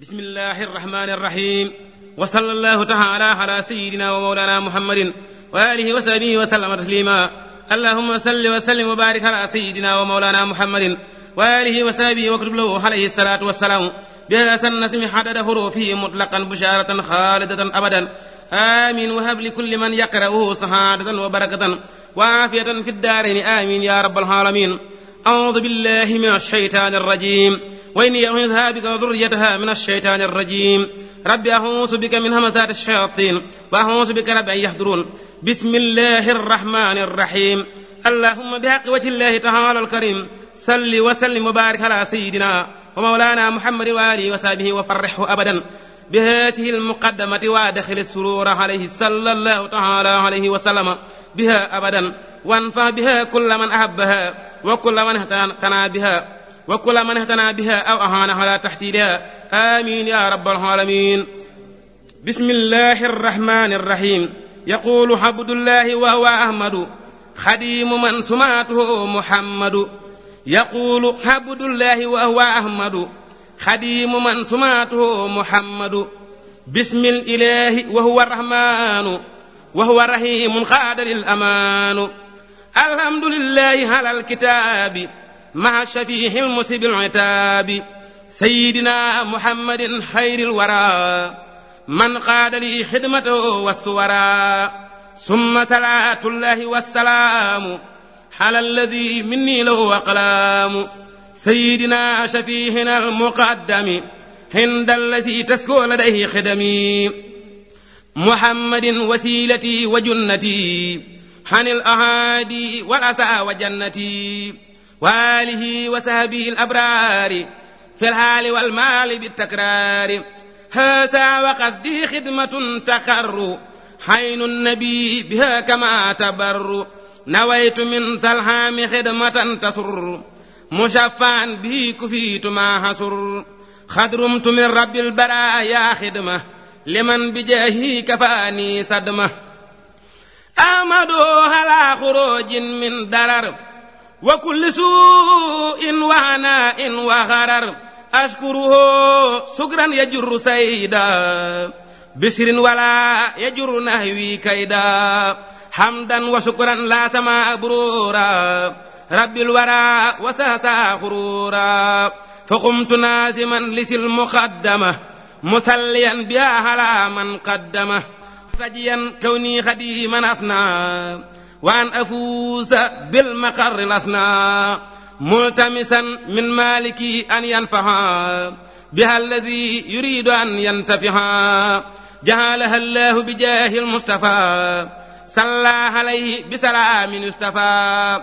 بسم الله الرحمن الرحيم. وصلى الله تعالى على سيدنا ومولانا محمد وآله وصحبه وسلم تسليما. اللهم صل وسلم وبارك على سيدنا ومولانا محمد وآله وصحبه واكتب له عليه الصلاة والسلام. بهذا النسم حدد حروفه مطلقا بشارة خالدة أبدا. آمين. وهب لكل من يقرأه سعادة وبركة وعافية في الدارين. آمين يا رب العالمين. أعوذ بالله من الشيطان الرجيم. وإني أعوذها بك وذريتها من الشيطان الرجيم. رب أعوذ بك من همزات الشياطين وأعوذ بك رب أن يحضرون. بسم الله الرحمن الرحيم. اللهم بحق وجه الله تعالى الكريم. صل وسلم وبارك على سيدنا ومولانا محمد وآله وصحبه وفرحه أبدا. بهذه المقدمة وأدخل السرور عليه صلى الله تعالى عليه وسلم بها أبدا. وانفع بها كل من أحبها وكل من اهتنى بها. وكل من اهتنى بها أو أهان على تحصيلها آمين يا رب العالمين. بسم الله الرحمن الرحيم. يقول عبد الله وهو أحمد خديم من سماته محمد. يقول عبد الله وهو أحمد خديم من سماته محمد. بسم الإله وهو الرحمن وهو رحيم قادر الأمان. الحمد لله على الكتاب. مع الشفيع المسيب العتاب سيدنا محمد خير الورى. من قاد لي خدمته والسورى. ثم صلاة الله والسلام على الذي مني له أقلام. سيدنا شفيهنا المقدم عند الذي تسكو لديه خدمي. محمد وسيلتي وجنتي عن الأهادي والأسى وجنتي. وآله وسهبه الأبرار في الحال والمال بالتكرار. هذا وقصدي خدمة تخر. حين النبي بها كما تبر. نويت من ذا الهام خدمة تسر. مشفعا به كفيت ما حسر خدرمت من رب البرايا خدمة. لمن بجاهه كفاني صدمة. أحمد على خروج من درر وكل سوء وهناء وغرر. أشكره شكرا يجر سيدا. بسر ولا يجر نهوي كيدا. حمدا وشكرا لا سما برورا. رب الورى وسهسا خرورا فقمت نازما لسي المقدمة. مسليا بها على من قدمه. تجيا كوني خديما أصنع. وأن أفوز بالمقر الأسنى ملتمسا من مالكي أن ينفعا بها الذي يريد أن ينتفعا جعلها الله بجاه المصطفى صلى عليه بسلام يصطفى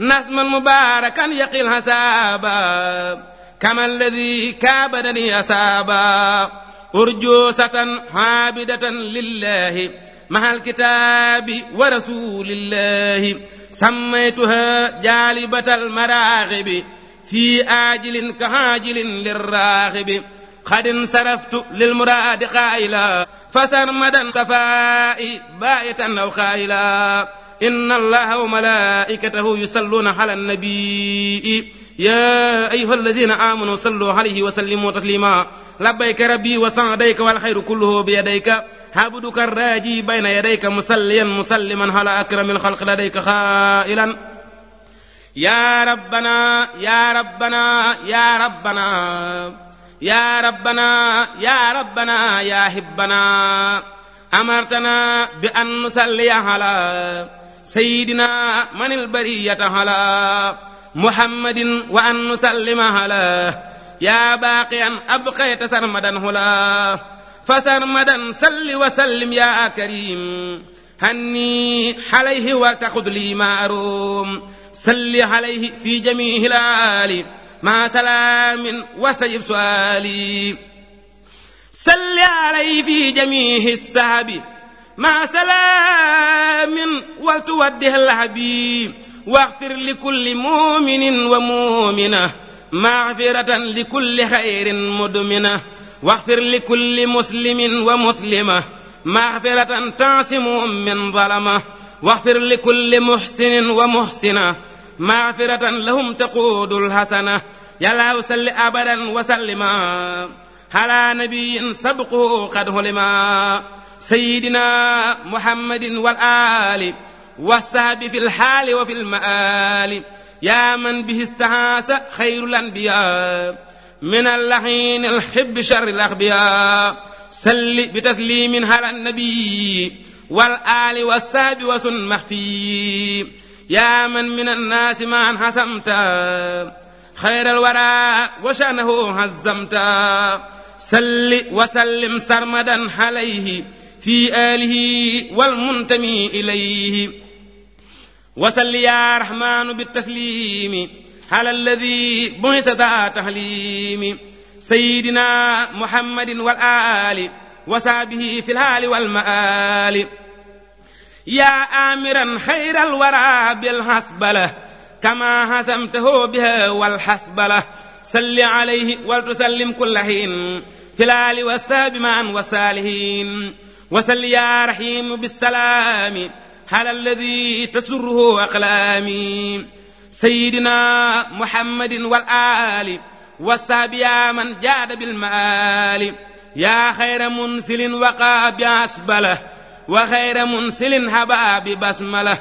نسما مباركا يقي الحسابا كما الذي كابدني أسابا أرجوسة عابدة لله مع الكتاب ورسول الله. سميتها جالبة المراغب في آجل كهاجل للراغب. قد انصرفت للمراد قائلا فسرمدا صفائي بائتا أو خائلا. إن الله وملائكته يصلون على النبي. يا أيها الذين آمنوا صلوا عليه وسلموا تسليما. لبيك ربي وسعديك والخير كله بيديك. عبدك الراجي بين يديك مسليا مسلما على أكرم الخلق لديك خائلا. يا ربنا يا ربنا يا ربنا يا ربنا يا ربنا يا حبنا. أمرتنا بأن نصلي على سيدنا من البرية على. محمد وأن نسلم على يا باقيا أبقيت سرمدا هلا. فسرمدا سل وسلم يا كريم. هني عليه وتخذ لي ما أروم. سل عليه في جميع الآل مع سلام واستجب سؤالي. سل عليه في جميع السحب مع سلام ولتوده الحبيب واغفر لكل مؤمن ومؤمنة مغفرة لكل خير مدمنة واغفر لكل مسلم ومسلمة مغفرة تعصم من ظلمة واغفر لكل محسن ومحسنة مغفرة لهم تقود الحسنة. يا الله سل أبدا وسلما على نبي سبقه قد هلما سيدنا محمد والآل والصحب في الحال وفي المآل. يا من به استهاس خير الأنبياء. من اللحين الحب شر الأخبياء سل بتسليم على النبي. والآل والصحب وسن مخفي يا من من الناس ما حسمت. خير الورى وشأنه هزمت. سل وسلم سرمدا عليه في آله والمنتمي إليه. وسل يا رحمن بالتسليم على الذي بعث ذا تهليم سيدنا محمد والآل وصحبه في الحال والمآل. يا آمرا خير الورى بالحسبلة كما حسمته بها والحسبلة. سل عليه ولتسلم كل حين في الآل والسهب معا وصالحين وسل يا رحيم بالسلام على الذي تسره أقلامي؟ سيدنا محمد والآل والسهب يا من جاد بالمآل. يا خير منسل وقى بأسبله وخير منسل هبا ببسمله.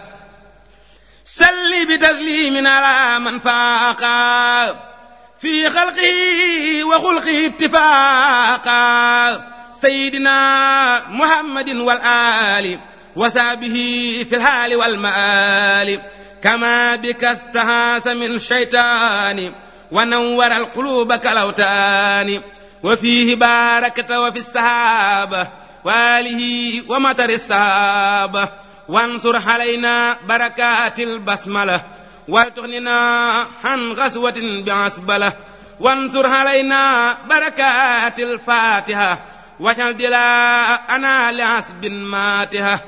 سل بتسليم على من فاقا في خلقه وخلقه اتفاقا سيدنا محمد والآل وسابه في الحال والمآل كما بك استهاس من شيطان ونور القلوب كالأوتان وفيه باركت وفي السحابة وآله ومطر السحابة وانصر علينا بركات البسملة ولتغننا عن غزوة بعسبلة وانصر علينا بركات الفاتحة واجعل دلاءنا لعسب ماتها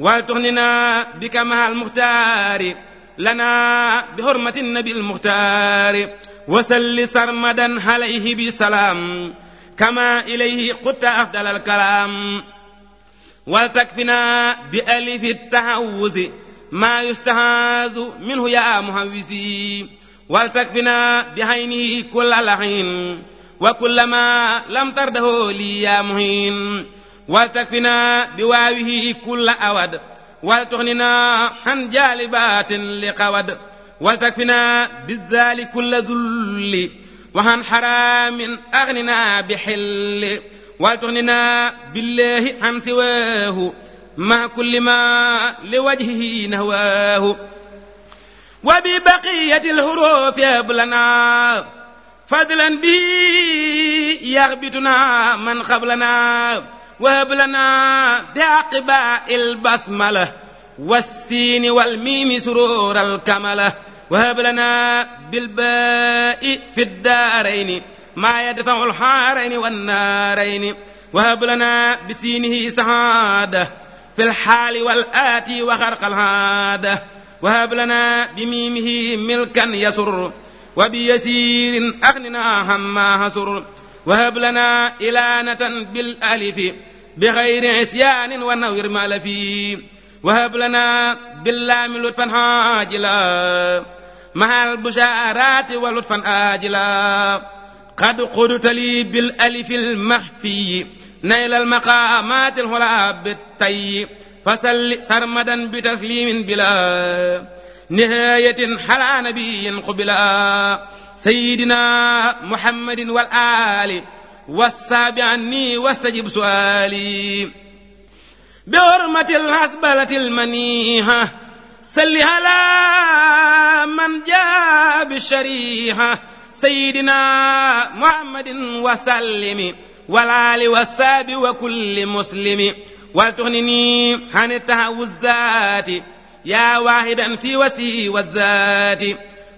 ولتغننا بك مع المختار لنا بحرمة النبي المختار. وسل سرمدا عليه بسلام كما إليه قلت أفضل الكلام. ولتكفنا بألف التعوذ ما يستهاز منه يا مهوزي. ولتكفنا بعينه كل لحين وكل ما لم ترده لي يا مهين. ولتكفنا بواوه كل أود ولتغننا عن جالبات لقود ولتكفنا بالذال كل ذل وعن حرام أغننا بحل ولتغننا بالله عن سواه مع كل ما لوجهه نهواه. وببقية الهروف يهب لنا فضلا به يغبطنا من قبلنا. وهب لنا بعقباء البسملة والسين والميم سرور الكملة. وهب لنا بالباء في الدارين ما يدفع الحارين والنارين. وهب لنا بسينه سعادة في الحال والآتي وخرق العادة. وهب لنا بميمه ملكا يسر وبيسير أغننا عما هسر. وهب لنا إلانة بالألف بغير عصيان ونوير مالفي وهب لنا باللام لطفا عاجلا مع البشارات ولطفا آجلا. قد قدت لي بالألف المخفي نيل المقامات الهلا بالطي فسل سرمدا بتسليم بلا نهاية حلا نبي قبلا. سيدنا محمد والآل والسابع عني واستجب سؤالي. بحرمة الحسبلة المنيحة سل على من جاء بالشريحة. سيدنا محمد وسلم والآل والساب وكل مسلم. ولتغنني عن التهوزات يا واحدا في وصفه والذات.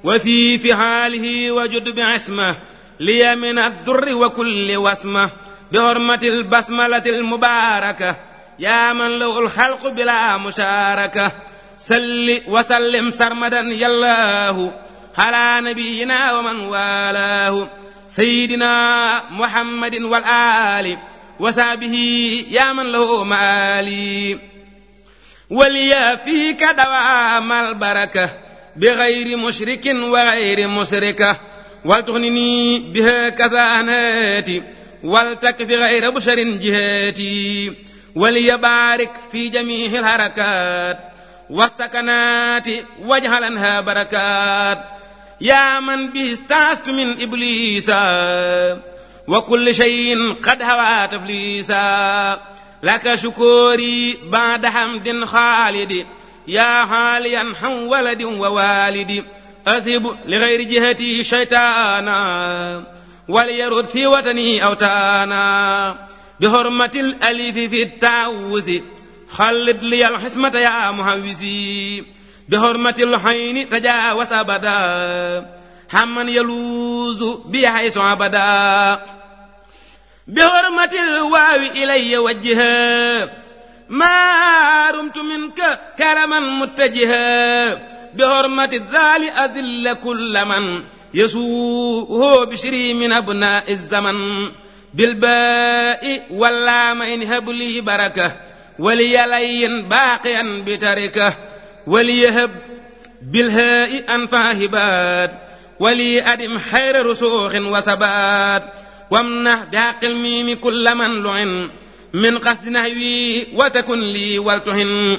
وفي فعاله وجد بعصمة لي من الدر وكل وسمه بحرمة البسملة المباركة. يا من له الخلق بلا مشاركة. سل وسلم سرمدا يا الله على نبينا ومن والاه. سيدنا محمد والآل وسابه يا من له مآلي. وليا فيك دوام البركة. بغير مشرك وغير مسركة ولتغنني بها كذاناتي ولتكف غير بشر جهاتي. وليبارك في جميع الحركات. والسكنات واجعلنها بركات. يا من به استعست من إبليس. وكل شيء قد هوى تفليسا لك شكوري بعد حمد خالد. يا حاليا حم ولد ووالد أذهب لغير جهتي شيطانا وليرد في وطني أوتانا. بحرمة الألف في التعوذ خلد لي الحسمة يا مهوزي بحرمة الحين تجاوز أبدا حمن يلوز بي حيث أبدا بحرمة الواو إلي وجها ما رمت منك كرما متجها. بحرمة الذال أذل كل من يسوءه بشري من أبناء الزمن. بالباء واللامين هب لي بركة ولي لين باقيا بتركة. وليهب بالهاء أنفع هبات ولي أدم خير رسوخ وثبات. وامنح بحق الميم كل من لعن من قصد نهوي وتكن لي ولتهن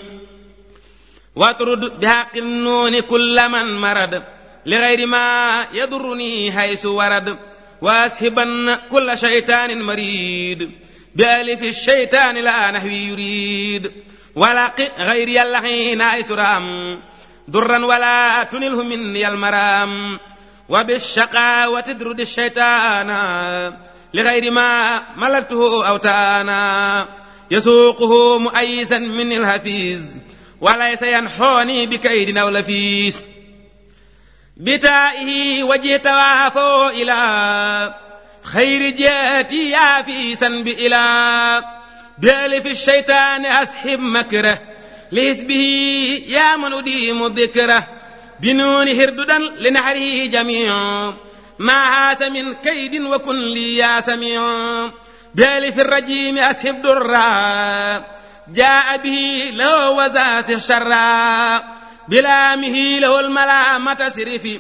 واطرد بحق النون كل من مرد لغير ما يضرني حيث ورد. واسهبن كل شيطان مريد بألف الشيطان لا نهوي يريد. ولق غير اللحين أيسرام درا ولا تنله مني المرام. وبالشقاوة تدرد الشيطان لغير ما ملكته أوتانا يسوقه مؤيسا من الهفيز وليس ينحوني بكيد أو لفيس بتائه وجه توافو إلى خير جاتي يافيسا بإله بألف الشيطان أسحب مكره لحسبه يا من أديم ذكره بنون هرددا لنحره جميع. ما هاس من كيد وكن لي يا سميع. بألف الرجيم أسحب درا. جاء به له وزات الشرا. بلامه له الملامة سرفي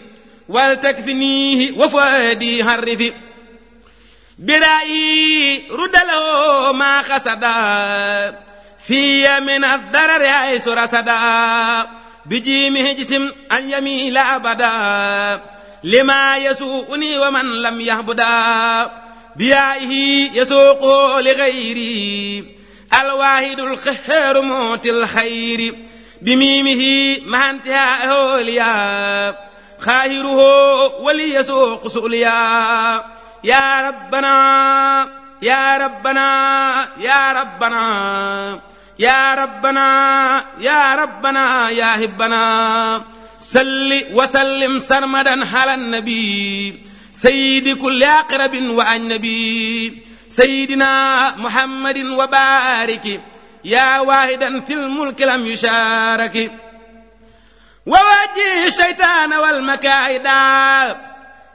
ولتكفنيه وفؤادي هرفي برأيي رد له ما خسدا في من الضرر حيث رسدا بجيمه جسم أن يميل أبدا. لما يسوءني ومن لم يهبدا بيائه يسوق لغيري. الواحد الخهر موت الخير. بميمه مع انتهائه ليا خاهره وليسوق سؤليا. يا ربنا يا ربنا يا ربنا. يا ربنا يا ربنا يا هبنا سل وسلم سرمدا على النبي. سيد كل أقرب وأجنبي سيدنا محمد وبارك. يا واحدا في الملك لم يشارك. ووجه الشيطان والمكائد.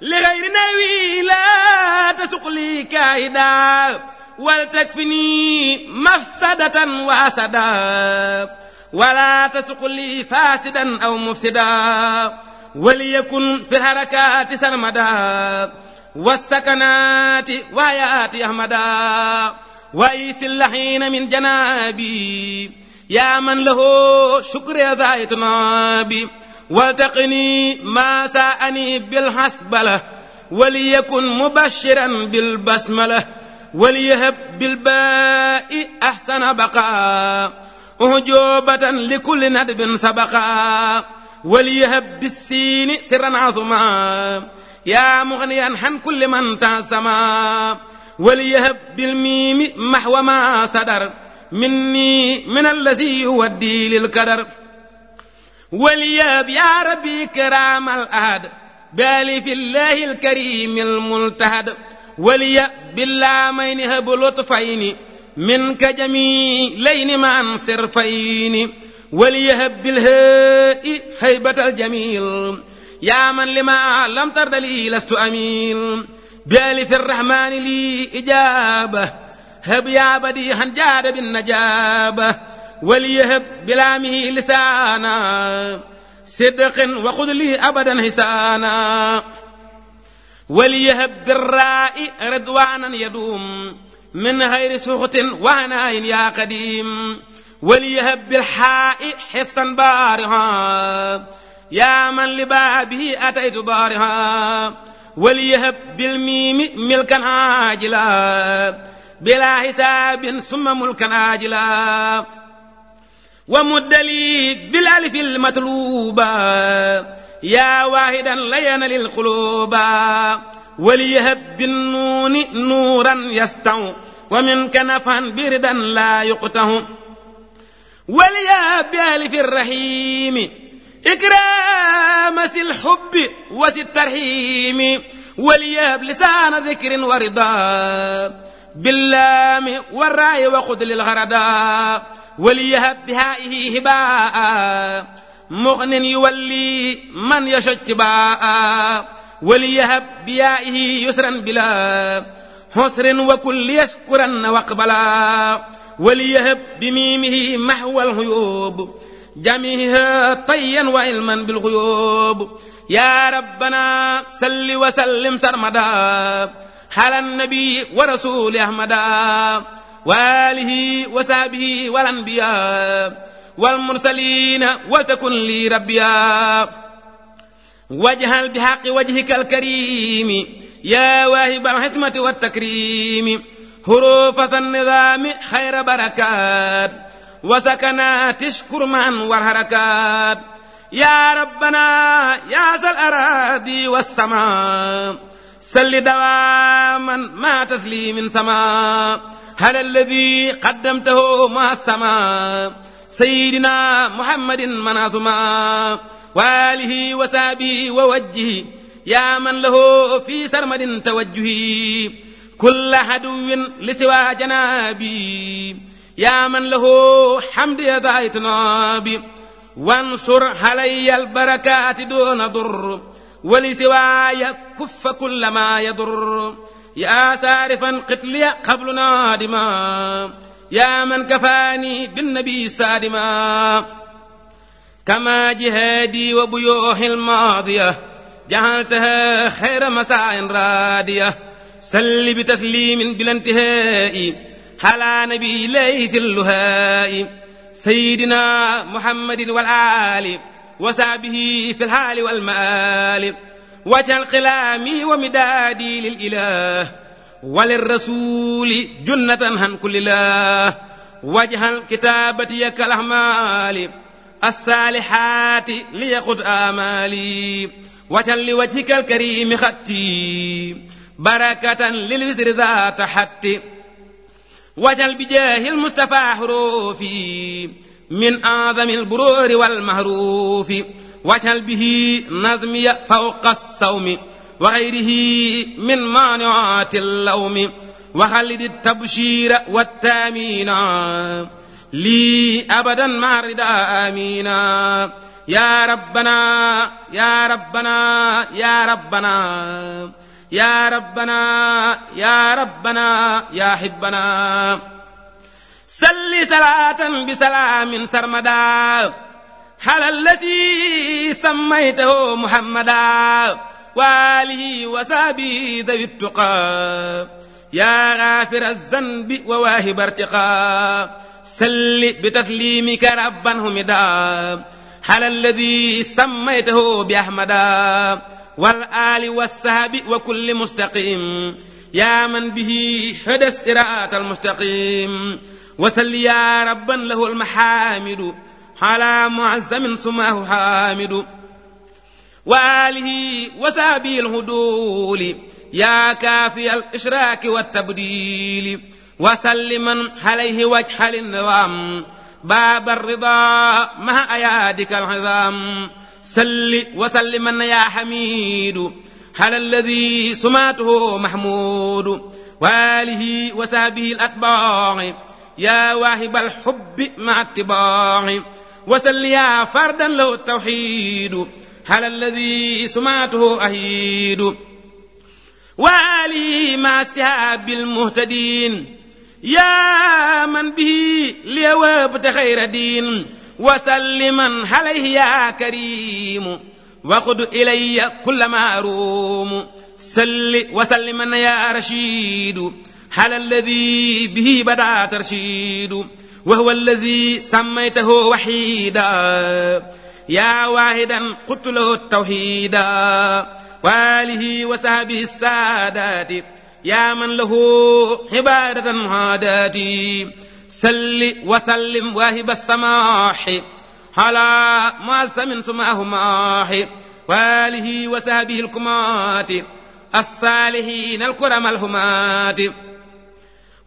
لغير نوي لا تسق لي كائدا ولتكفني مفسدة وأسدا. ولا تسق لي فاسدا أو مفسدا وليكن في الحركات سرمدا والسكنات وآيات أحمدا. وإيس اللحين من جنابي يا من له شكر ذات نابي والتقني ما ساءني بالحسبلة وليكن مبشرا بالبسملة وليهب بالباء أحسن بقاء. أهجوبة لكل ندب سبقا. وليهب بالسين سرا عظما. يا مغنيا عن كل من تعسما وليهب بالميم محو ما صدر. مني من الذي يودي للكدر ولياب يا ربي كرام الأهد بالي في الله الكريم الملتهد ولي باللامين هب لطفين. منك جميلين معا صرفين وليهب بالهاء هيبة الجميل. يا من لما لم ترد لي لست أمين بألف الرحمن لي إجابة. هب يا بديعا جاد بالنجابة. وليهب بلامه لسانا. صدق وخذ لي أبدا حسانا. وليهب بالراء رضوانا يدوم. من غير سخط وهناء يا قديم. وليهب بالحاء حفظا بارها. يا من لبابه أتيت ضارها وليهب بالميم ملكا عاجلا. بلا حساب ثم ملكا عاجلا. ومد لي بالألف المطلوبة. يا واحدا لين للقلوب وليهب بالنون نورا يستع ومنك نفعا بردا لا يقته وليهب بألف الرحيم إكرام سي الحب وسي الترحيم. وليهب لسان ذكر ورضا باللام والراء وخذ للغردا وليهب بهائه هباء مغن يولي من يشاء اتباء وليهب بيائه يسرا بلا حسر وكل يشكرا واقبلا. وليهب بميمه محو الغيوب جميعها طيا وعلما بالغيوب. يا ربنا سل وسلم سرمدا على النبي ورسول أحمدا. وآله وصحبه والأنبياء والمرسلين وتكن لي ربيا. واجعل بحق وجهك الكريم. يا واهب الحسمة والتكريم. حروف النظام خير بركات. وسكنات اشكر معا والحركات. يا ربنا يا ذا الأراضي والسماء. سل دواما ما تسليم سماء هل الذي قدمته مع السماء؟ سيدنا محمد مناظما وآله وسابه ووجه يا من له في سرمد توجهي كل عدو لسوى جنابي. يا من له حمد ذا إتنابي وانصر علي البركات دون ضر. ولسواي كف كل ما يضر. يا سارفا قتلي قبل نادما. يا من كفاني بالنبي سادما. كما جهادي وبيوح الماضية جعلتها خير مساء رادية. سل بتسليم بلا انتهاء على نبي ليس اللهاء. سيدنا محمد والآل وسابه في الحال والمآل. وجعل قلامي ومدادي للإله. وللرسول جنة عن كل الله واجعل كتابتي كالأعمال الصالحات ليقض آمالي. واجعل لوجهك الكريم خطي بركة للوزر ذات حتي واجعل بجاه المصطفى حروفي. من أعظم البرور والمهروف. واجعل به نظمي فوق الصوم. وغيره من مانعات اللوم. وخلد التبشير والتامين. لي أبدا مع الرداء آمينا يا ربنا يا ربنا يا ربنا يا ربنا يا ربنا يا حبنا. سل صلاة بسلام سرمدا. على الذي سميته محمدا. وآله وصحبه ذوي التقى. يا غافر الذنب وواهب ارتقاء سل بتسليمك ربا همدا على الذي سميته بأحمدا والآل والسهب وكل مستقيم. يا من به هدى الصراط المستقيم. وسل يا ربا له المحامد. على معزم سماه حامد. وآله وسابي الهدول. يا كافي الإشراك والتبديل. وسلما عليه وجه النظام باب الرضا مع أيادك العظام. سل وسلما يا حميد على الذي سماته محمود وآله وسابه الأتباع. يا واهب الحب مع اتباع. وسل يا فردا له التوحيد على الذي سمعته أهيد. وآله مع السهاب المهتدين. يا من به ليوابت خير دين وسلما عليه يا كريم. وخذ إلي كل ما أروم. سل وسلم يا رشيد. على الذي به بدا ترشيد. وهو الذي سميته وحيدا. يا واحدا قلت له التوحيد. وآله وصحبه السادات. يا من له عبادة عاداتي سل وسلم واهب السماح. على معصم سماه ماح. وآله وصحبه الكمات. الصالحين الكرم الهمات.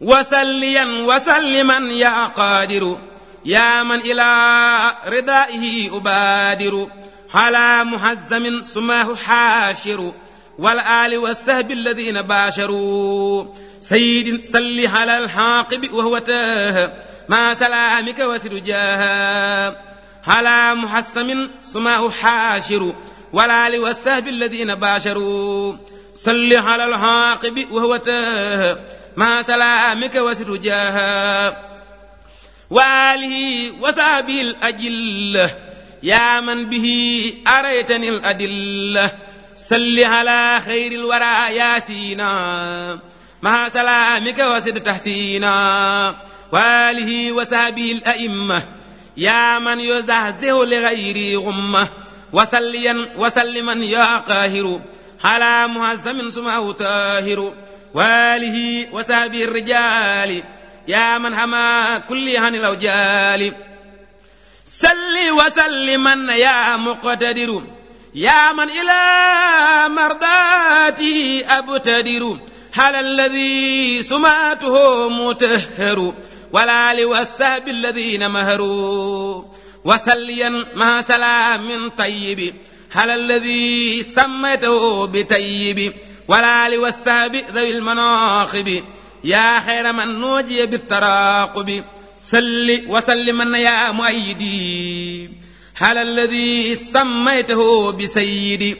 وسليا وسلما يا قادر. يا من إلى ردائه أبادر. على محزم سماه حاشر. والآل والسهب الذين باشروا. سيد صل على الحاقب وهو تاه. ما سلامك وسرجاها على محسم سماه حاشر والآل والسهب الذين باشروا. صل على الحاقب وهو تاه. ما سلامك وسرجاها وآله وصحبه الأجلة يا من به أريتني الأدلة. صل على خير الورى ياسينا مع سلامك وسد تحسينا. وآله وصحبه الأئمة. يا من يزهزه لغيري غمة. وسليا وسلما يا قاهر. على مهزم سمعه طاهر وآله وصحبه الرجال. يا من هما كل عن الأوجال. سل وسلما يا مقتدر. يا من إلى مرضاتي أبتدر. على الذي سماته متهر؟ والآل والسهب الذين مهروا. وسليا مع سلام طيب. على الذي سميته بطيب والآل والسهب ذوي المناخب يا خير من نوجي بالتراقب. سل وسلم يا مؤيدي. على الذي سميته بسيدي.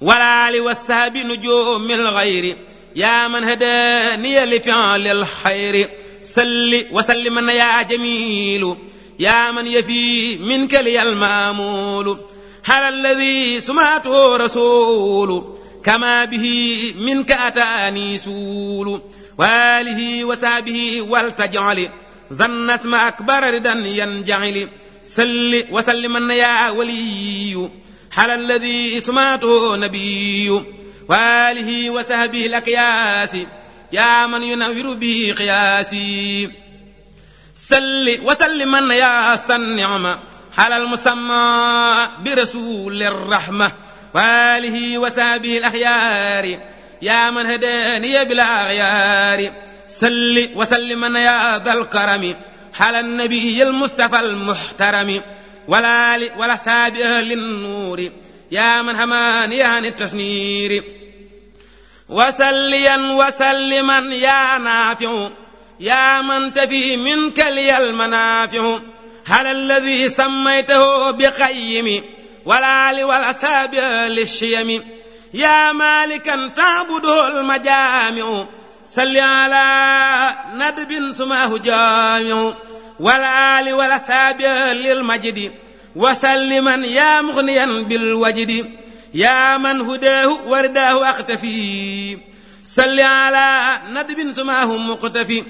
والآل والسهب نجوم الغير. يا من هداني لفعل الخير. سل وسلم يا جميل. يا من يفي منك لي المامول. على الذي سمعته رسول. كما به منك أتاني سول. وآله وسابه ولتجعل ظن اسم أكبر ردا ينجعل. سل وسلم يا ولي. على الذي سمعته نبي. وآله وسهبه الأكياس يا من ينور به قياسي. سل وسلم يا النعمة على المسمى برسول الرحمة. وآله وسابه الأخيار. يا من هداني بالأغيار سل وسلم يا ذا الكرم. على النبي المصطفى المحترم ولا ولا ساب أهل النور يا من هماني عن التشنير وسليا وسلما يا نافع يا من تفي منك لي المنافع. على الذي سميته بقيم والآل والأساب للشيم. يا مالكا تعبده المجامع. صل على ندب سماه جامع والآل والأساب للمجد. وسلما يا مغنيا بالوجد. يا من هداه ورداه أختفي. صل على ندب سماه مقتفي.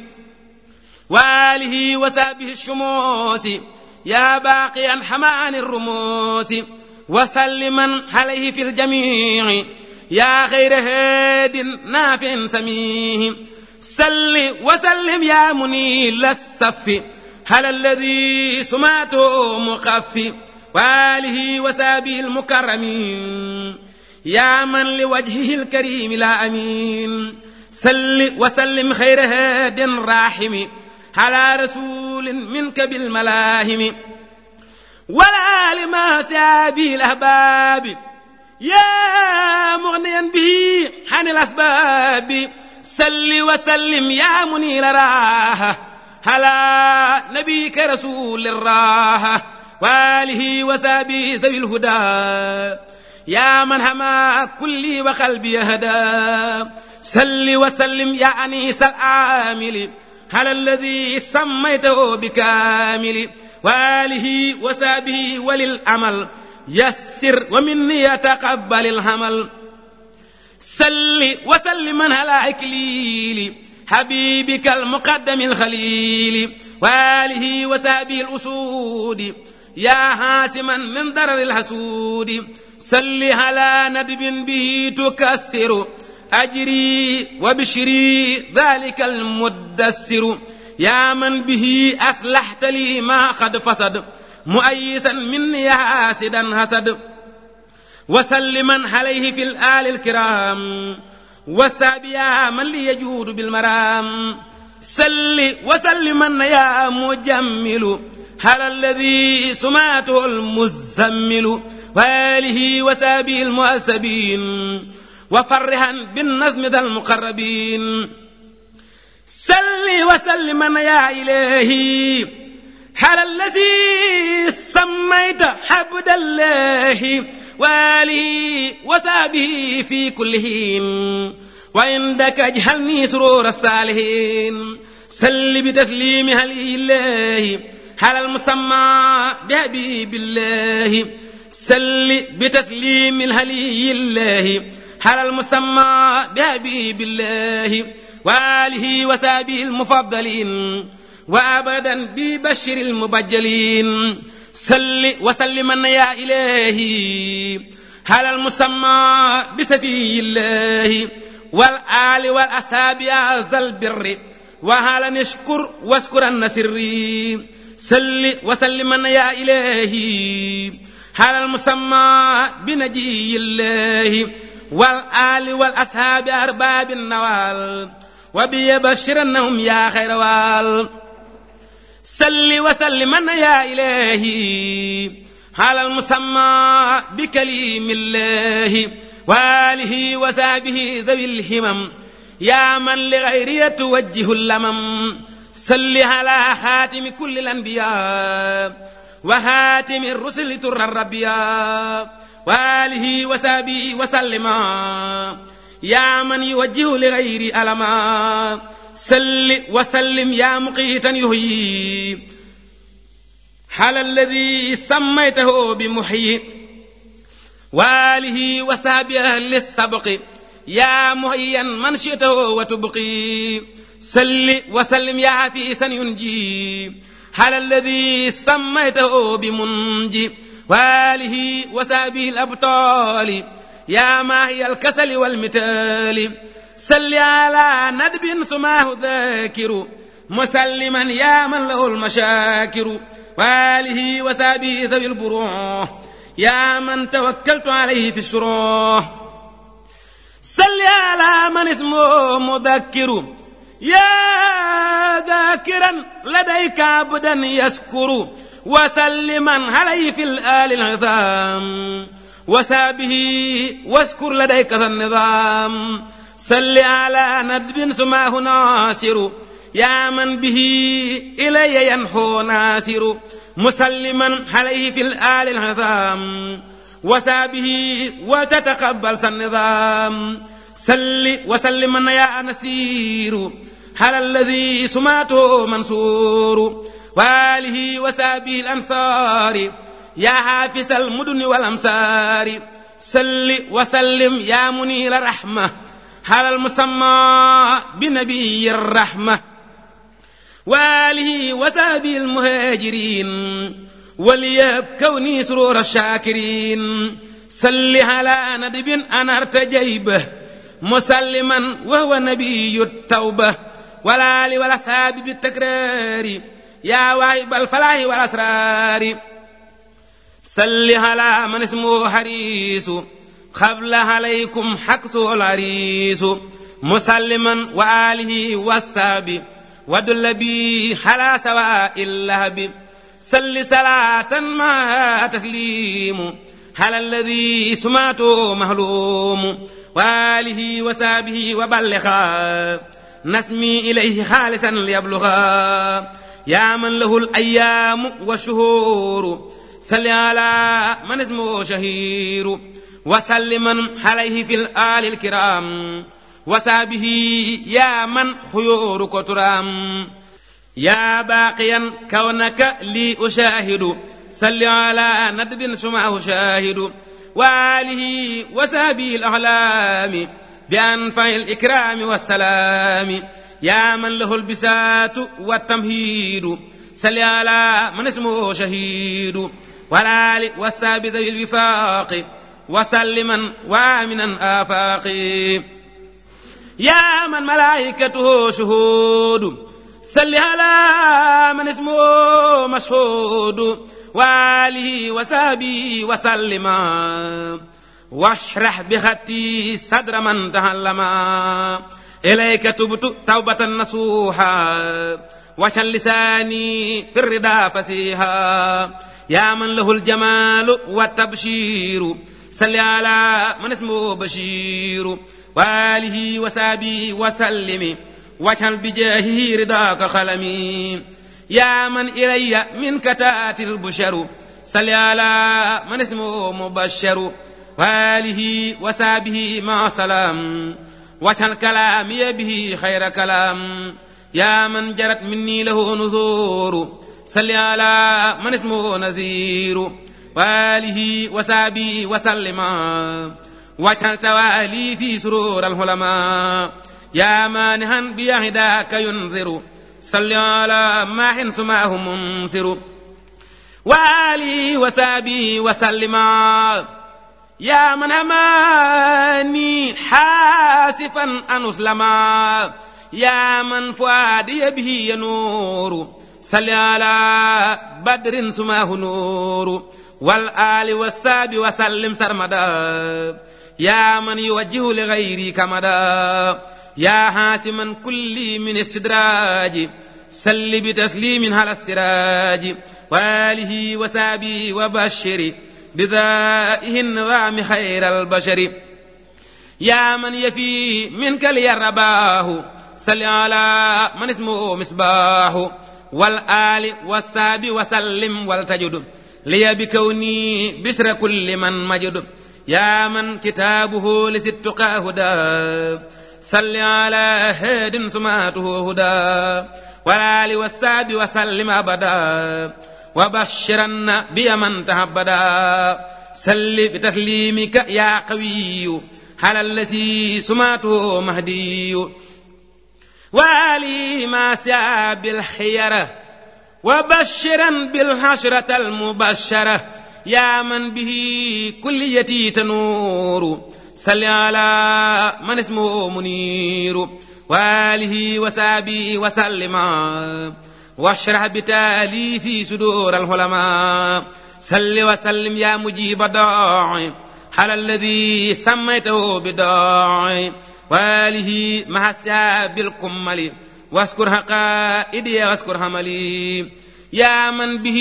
وآله وسابه الشموس. يا باقيا حمان الرموس. وسلما عليه في الجميع. يا خير هاد نافع سميه. سل وسلم يا منيل الصف على الذي سماته مخفي؟ وآله وسابه المكرمين يا من لوجهه الكريم لا أمين. سل وسلم خير هاد راحم على رسول منك بالملاهم. ولا لما سابه الأحباب. يا مغنيا به عن الأسباب. سل وسلم يا منير راحة على نبيك رسول الراحة وآله وسابه ذوي الهدى. يا من هما كلي وقلبي هدى سل وسلم يا أنيس العامل على الذي سميته بكامل. وآله وسابه وللأمل. يسر ومني يتقبل الحمل. سل وسلم على إكليل حبيبك المقدم الخليل وآله وسابه الأسود. يا حاسما من ضرر الحسود. سل على ندب به تكسر. أجري وبشري ذلك المدسر. يا من به أصلحت لي ما قد فسد. مؤيسا مني حاسدا حسد. وسلما عليه في الآل الكرام. وسابيا من يجود بالمرام. سل وسلما يا مجمل. على الذي سماته المزمل. وآله وسابه المؤسبين. وفرحا بالنظم ذا المقربين. سل وسلما يا إلهي. على الذي سميت حبد الله والي وسابه في كل حين. وعندك اجهلني سرور الصالحين. سل بتسليم هلي الله على المسمى بحبيب الله. سل بتسليم الهلي الله على المسمى بحبيب الله وآله وسابه المفضلين. وأبدا ببشر المبجلين. سل وسلما يا إلهي على المسمى بسفي الله والآل والأصحاب يا ذا البر. وهل نشكر واشكر النسر سل وسلما يا إلهي على المسمى بنجي الله والآل والأصحاب أرباب النوال. وبيبشرنهم يا خير وال. سل وسلما يا إلهي على المسمى بكليم الله وآله وسابه ذوي الهمم. يا من لغير توجه اللمم. سل على خاتم كل الأنبياء وهاتم الرسل تر الربياء وآله وسابه وسلما يا من يوجه لغير ألما. سل وسلم يا مقيتا يهيي على الذي سميته بمحيي. وآله وسابه أهل السبق يا مهيا من شئته وتبقي. سل وسلم يا حفيسا ينجي. على الذي سميته بمنجي. وآله وسابه الأبطال. يا ماهي الكسل والمتال. سل على ندب سماه ذاكر مسلما يا من له المشاكر وآله وسابه ذوي البروح يا من توكلت عليه في الشروح سل على من اسمه مذكر يا ذاكرا لديك عبدا يسكر وسلما عليه في الآل العظام وسابه واسكر لديك ذا النظام سل على ندب سماه ناصر. يا من به إلي ينحو ناصر. مسلما عليه في الآل العظام. وسابه وتتقبل النظام. سل وسلما يا نسير. على الذي سماته منصور. وآله وسابه الأنصار. يا حافظ المدن والأمصار. سل وسلم يا منير الرحمة. على المسمى بنبي الرحمة وآله وسابه المهاجرين وليهب كوني سرور الشاكرين. سل على ندب أنا ارتجيبه مسلما وهو نبي التوبة. والآل والأصحاب بالتكرار. يا واهب الفلاح والأسرار. سل على من اسمه حريس قبل عليكم حقس العريس مسلما وآله والساب ودل بي على سواء اللهب. سل صلاة ما تسليم على الذي سمعته مهلوم. وآله وسابه وبلغا نسمي إليه خالصا ليبلغا يا من له الأيام والشهور. صل على من اسمه شهير. وسلما عليه في الآل الكرام. وسابه يا من خيور كترام يا باقيا كونك لي أشاهد. صل على ندب سمعه شاهد. وآله وسابه الأعلام. بأنفع الإكرام والسلام. يا من له البسات والتمهيد. صل على من اسمه شهيد. والآل والساب ذوي الوفاق. وسلما وامنا آفاقي. يا من ملائكته شهود صل على من اسمه مشهود. وآله وسابي وسلما واشرح بخطي صدر من تهلما إليك تبت توبة نصوحا. وشن لساني في الردى فسيها يا من له الجمال والتبشير. صل على من اسمه بشير وآله وسابي وسلم. واجعل بجاهه رضاك خلمي. يا من إلي منك تأتي البشر. صل على من اسمه مبشر. وآله وسابه مع سلام. واجعل كلامي به خير كلام. يا من جرت مني له نذور. صل على من اسمه نذير. وآله وسابه وسلم. واجعل توالي في سرور العلماء. يا مانحا بيهداك ينذر. صل على ماح سماه منصر وآله وسابه وسلم. يا من أماني حاسفا أن أسلما يا من فؤادي به ينور. صل على بدر سماه نور. والآل والساب وسلم سرمدا. يا من يوجه لغيري كمدا. يا حاسما كل من استدراج. سل بتسليم على السراج. وآله وسابه وبشر. بذائه النظام خير البشر. يا من يفي منك لي الرباه صل على من اسمه مصباح. والآل والساب وسلم والتجد. لي بكوني بشر كل من مجد. يا من كتابه لستقى هدى صل على هاد سماته هدى والآل والساب وسلم أبدا. وبشرن بمن تهبدا. سل بتسليمك يا قوي. على الذي سماته مهدي. وآلي ما ساب الحيرة وبشرا بالحشرة المبشرة. يا من به كليتي تنور. صل على من اسمه منير. وآله وسابي وسلم. واشرح بتالي في صدور العلماء. سل وسلم يا مجيب الداعي. على الذي سميته بداعي. وآله مع الساب الكمل واذكر حقائدي واذكر حملي يا من به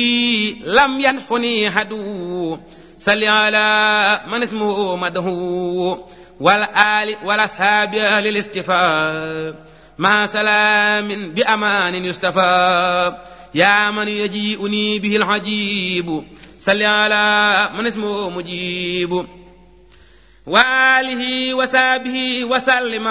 لم ينحني هدو صل على من اسمه مدهو والآل والأصحاب أهل الاستفاء مع سلام بأمان يستفى يا من يجيئني به العجيب صل على من اسمه مجيب وآله وسابه وسلم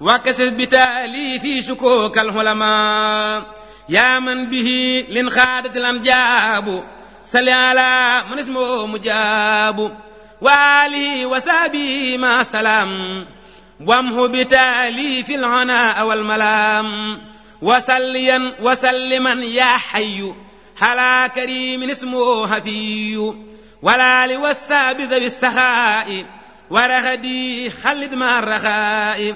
وكسر بتالي في شكوك العلماء يا من به لنخادت الأنجاب صل على من اسمه مجاب. وآله وسابه ما سلام. وامه بتاليف العناء والملام. وسليا وسلما يا حي على كريم اسمه هفي. والآل والساب ذوي السخاء. ورغدي خلد مع الرخاء.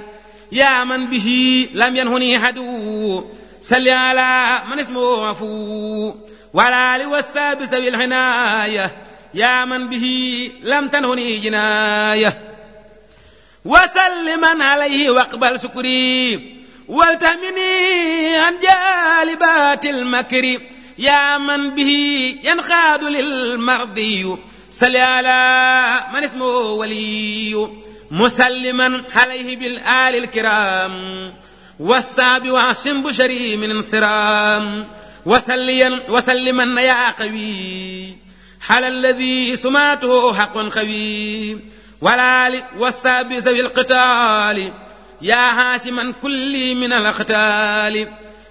يا من به لم ينهني هدو. سل على من اسمه عفو. والآل والساب ذوي العناية. يا من به لم تنهني جناية. وسلما عليه واقبل شكري. والتمني عن جالبات المكر. يا من به ينخاد للمرضي. صل على من اسمه ولي. مسلما عليه بالآل الكرام والساب وعشم بشري من انصرام وسليا وسلما يا قوي على الذي سماته حق خوي والآل والساب ذوي القتال يا هاشما كل من الأقتال.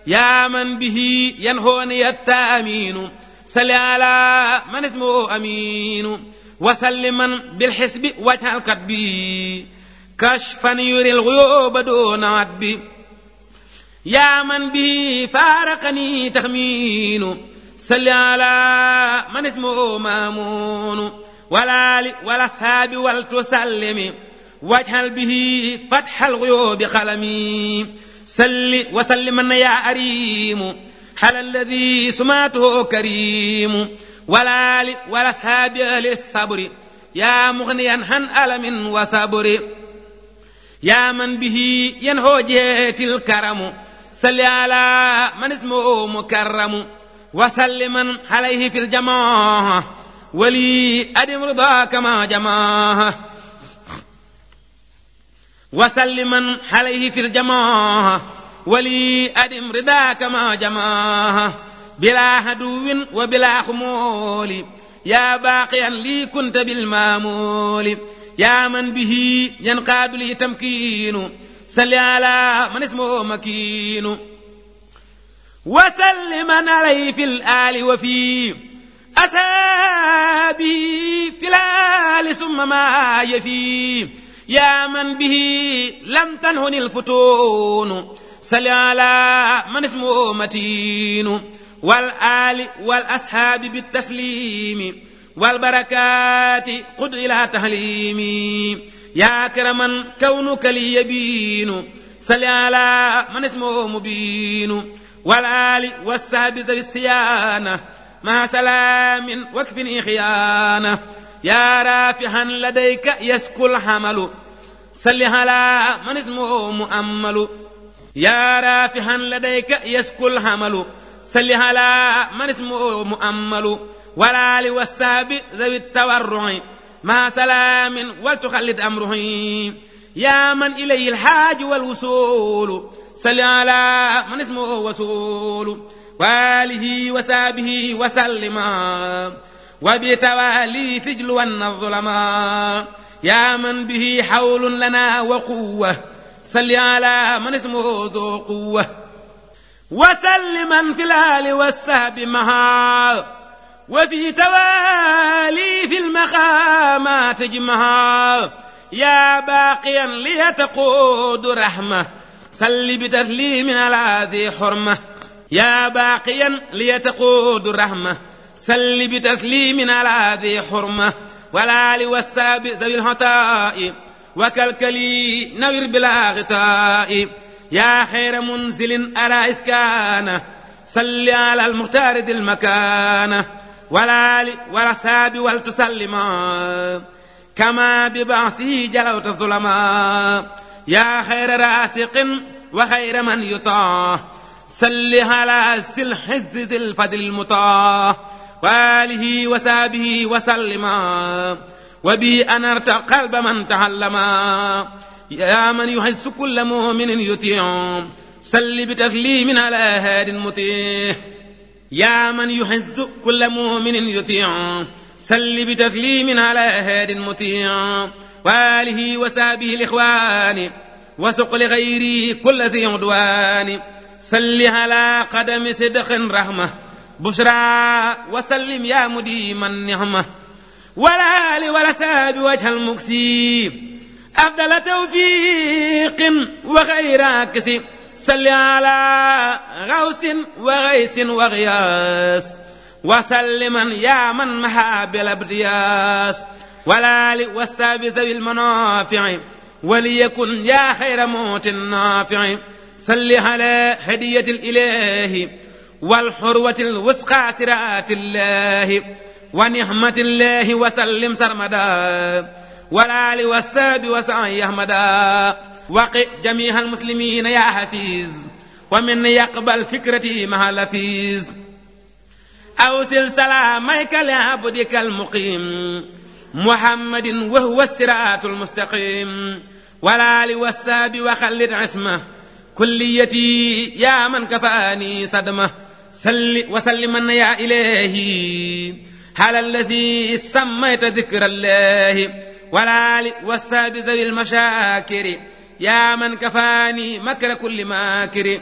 يا من به ينهوني التأمين صل على من اسمه أمين. وسلما بالحسب وجه الكتب كشفا يري الغيوب دون عدب. يا من به فارقني تخمين. صل على من اسمه مأمون. ولا والأصحاب ولتسلم واجعل به فتح الغيوب خلمي سل وسلم يا أريم. على الذي سماته كريم. ولا والأصحاب للصبر. يا مغنيا عن ألم وصبر يا من به ينهو جهة الكرم. صل على من اسمه مكرم. وسلما عليه في الجماعة. ولي أدم رضاك ما جماعة. وسلما عليه في الجماعة. ولي أدم رضاك ما جماعة. بلا هدو وبلا خمول. يا باقيا لي كنت بالمامول. يا من به ينقاد لي تمكين. صل على من اسمه مكين. وسلما عليه في الآل وفي أسابي في الآل ثم ما يفي. يا من به لم تنهني الفتون. صل على من اسمه متين. والآل والأصحاب بالتسليم والبركات قد إلى تهليمي يا كرما كونك لي يبين صل على من اسمه مبين. والآل والسهب ذوي الصيانة مع سلام واكفني خيانة يا رافعا لديك يسكو الحمل صل على من اسمه مؤمل. يا رافعا لديك يسكو الحمل صل على من اسمه مؤمل؟ والآل والسهب ذوي التورع. مع سلام ولتخلد أمره. يا من إليه الحاج والوصول. صل على من اسمه وصول وآله وسابه وسلم. وبتوالي فجل الظلما يا من به حول لنا وقوة. صل على من اسمه ذو قوة. وسلما في الآل والسهب مها وفي توالي في المخامات جمها يا باقيا ليتقود رحمة سل بتسليم على ذي حرمة. يا باقيا ليتقود رحمة سل بتسليم على ذي حرمة. والآل والساب ذوي الهطاء وكالكلي نوير بلا غطاء. يا خير منزل على إسكانه صل على المختار ذي المكانة والآل والأصحاب ولتسلما كما ببعثه جلوت الظلما. يا خير راسق وخير من يطاع صل على الحز ذي الفضل المطاع. وآله وسابه وسلما وبي أنرت قلب من تعلما. يا من يحس كل مؤمن يطيع. صل بتسليم على هاد مطيع. يا من يحز كل مؤمن يطيع. سل بتسليم على هاد مطيع. وآله وسابه الإخوان. وسق لغيره كل ذي عدوان. سل على قدم صدق رحمة. بشرى وسلم يا مديم النعمة. والآل والأساب وجه المكسي أفضل توفيق وغير عكس. صل على غوث وغيث وغياس وسلما يا من محا بالابدياس والآل والساب ذوي المنافع وليكن يا خير موت نافع صل على هدية الإله. والحروة الوسقى سرات الله. ونعمة الله وسلم سرمدا. والآل والساب وسعي أحمدا وقع جميع المسلمين يا حفيظ ومن يقبل فكرتي مع لفيظ. أوصل سلاميك لعبدك المقيم محمد وهو الصراط المستقيم. والآل والساب وخلد عصمه كليتي يا من كفاني صدمه. سل وسلما يا إلهي على الذي سميت ذكر الله. والآل والساب ذوي المشاكر. يا من كفاني مكر كل ماكر.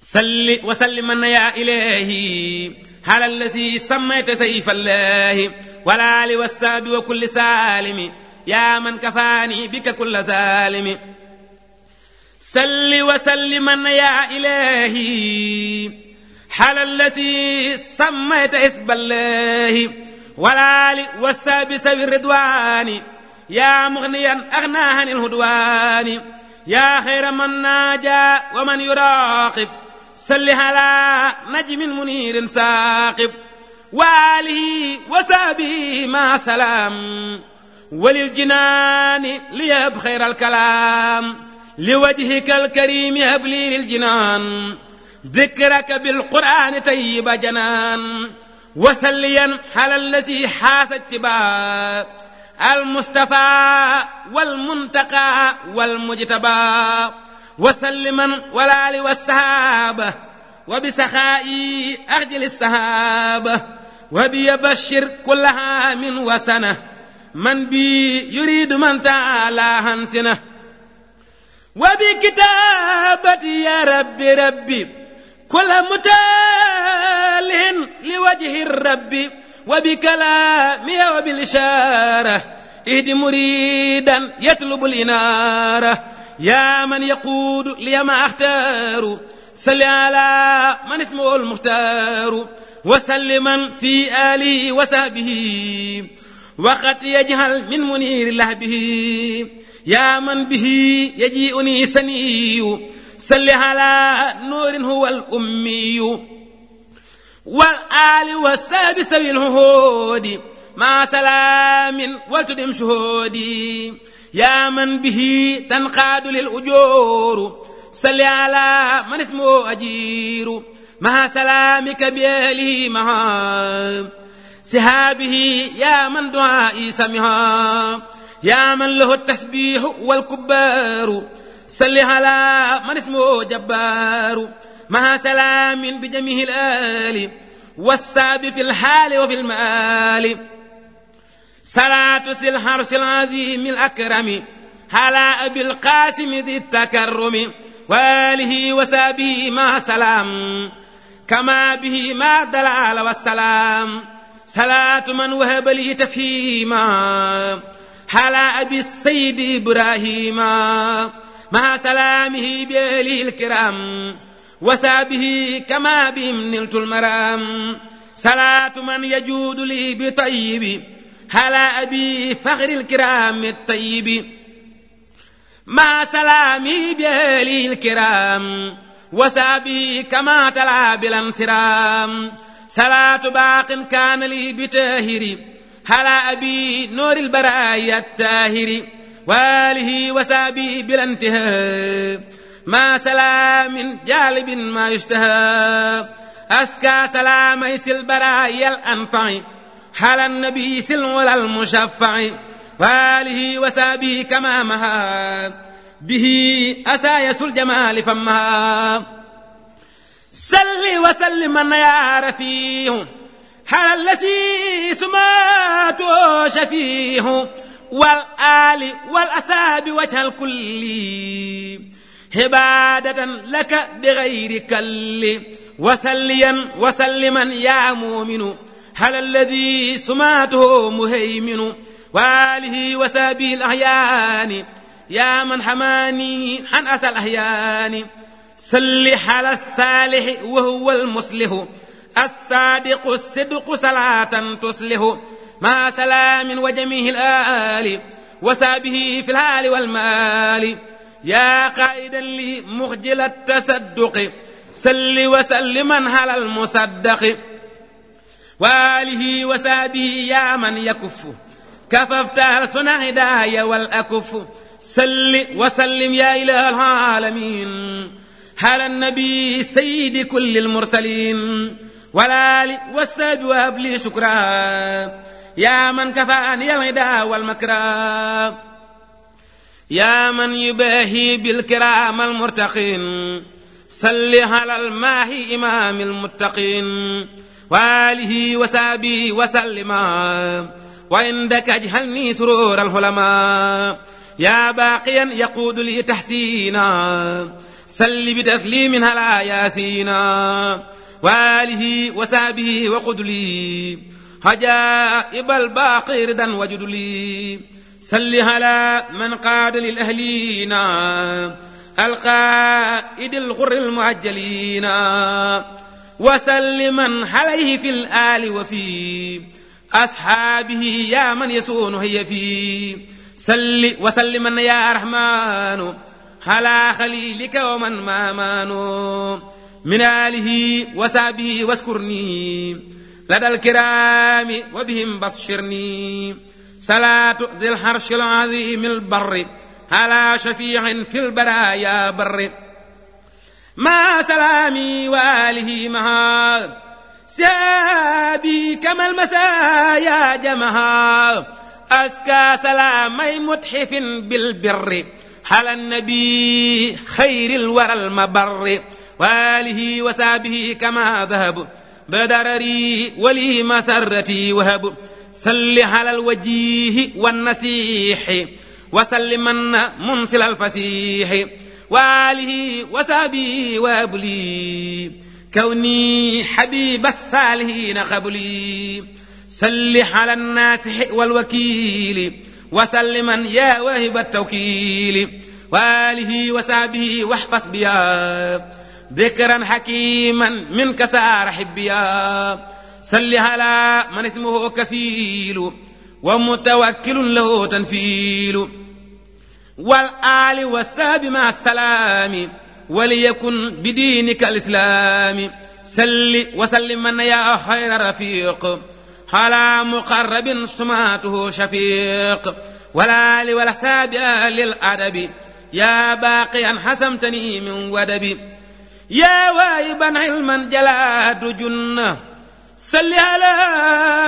سل وسلما يا إلهي. على الذي سميت سيف الله؟ والآل والساب وكل سالم. يا من كفاني بك كل ظالم. سل وسلما يا إلهي. حال الذي سميت اسم الله؟ والآل والسابس بالرضوان يا مغنيا أغنى عن الهدوان. يا خير من ناجى ومن يراقب. سل على نجم منير ثاقب. وآله وصحبه مع سلام. وللجنان ليهب خير الكلام. لوجهك الكريم هب لي للجنان ذكرك بالقرآن طيب جنان. وسليا على الذي حاس اتباع المصطفى والمنتقى والمجتبى. وسلما والآل والصحابة وبسخائي أخجل الصحابة. وبيبشر كل عام وسنة. من بي يريد من تعالى هنسنة. وبكتابتي يا ربي ربي كل متاله لوجه الرب وبكلامي وبالإشارة. اهد مريدا يطلب الإنارة. يا من يقود لي ما أختار. صل على من اسمه المختار. وسلما في آله وصحبه. وقد يجهل من منير الله به يا من به يجيئني سني. صل على نور هو الأمي. والآل والساب سبيل الهود مع سلام وتدم شهودي يا من به تنقاد للأجور صل على من اسمه أجير. مع سلامك بيله مها. سهابه يا من دعائي سمها. يا من له التسبيح والكبار صل على من اسمه جبار. مع سلام بجميع الآل والساب في الحال وفي المآل. صلاة ذي الحرش العظيم الأكرم على أبي القاسم ذي التكرم. وآله وسابه مع سلام كما به مع الدلال والسلام. صلاة من وهب لي تفهيما على أبي السيد إبراهيم مع سلامه بأهله الكرام وسابه كما بهم نلت المرام. صلاة من يجود لي بطيب على أبي فخر الكرام الطيب. مع سلامي بأهله الكرام وسابه كما تلا بالانصرام. صلاة باق كان لي بتاهر على أبي نور البرايا التاهر. وآله وسابه بلا انتهاء. ما سلام جالب ما يشتهى. أسكى سلام يس البرايا الأنفع. على النبي سلم المشفع. وآله وسابه كما مها. به أسايس الجمال فمها. سل وسلم يا رفيه على الذي سماته شفيه والآل والأساب وجه الكل. عبادة لك بغير كل. وسليا وسلما يا مؤمن على الذي سماته مهيمن. وآله وسابه الأحيان يا من حماني عن أسى الأحيان. سل على الصالح وهو المصلح. الصادق الصدق صلاة تصلح. مع سلام وجميع الآل وسابه في الحال والمال. يا قائدا لي مخجل التصدق سل وسلما على المصدق. وآله وسابه يا من يكف كففت ألسن هدايا والأكف. سل وسلم يا إله العالمين على النبي سيد كل المرسلين. والآل والساب وهب لي شكرا يا من كفاني العدا والمكرا. يا من يباهي بالكرام المرتقين صل على الماهي إمام المتقين وآله وسابه وسلم وعندك اجهلني سرور الحلماء يا باقيا يقود لي تحسينا سل بتسليم هلا ياسينا وآله وسابه وقد لي. هجائب الباقي ردا وجد صل على من قاد للأهلين القائد الغر المعجلين. وسلما عليه في الآل وفي أصحابه يا من يسون هي في. سل وسلما يا رحمن على خليلك ومن ما مانوا من آله وصحبه واذكرني لدى الكرام وبهم بشرني. صلاة ذي الحرش العظيم البر على شفيع في البرايا بر. ما سلامي وآله معا سابي كما المسايا جمها. أزكى سلامي متحف بالبر على النبي خير الورى المبر. وآله وسابه كما ذهب بدرري ولي مسرتي وهب. صل على الوجيه والنسيح وسلمن منسل الفسيح وآله وسابه وأبلي. كوني حبيب الصالحين قبلي. صل على الناسح والوكيل وسلما يا واهب التوكيل. وآله وسابه واحفظ بيا. ذكرا حكيما منك سار حبيا. صل على من اسمه كفيل ومتوكل له تنفيل. والآل والساب مع السلام وليكن بدينك الإسلام. سل وسلم من يا خير رفيق. على مقرب سماته شفيق. والآل والأحساب للأدب يا باقيا حسمتني من ودب. يا وايبا علما جلاد جنة. سل على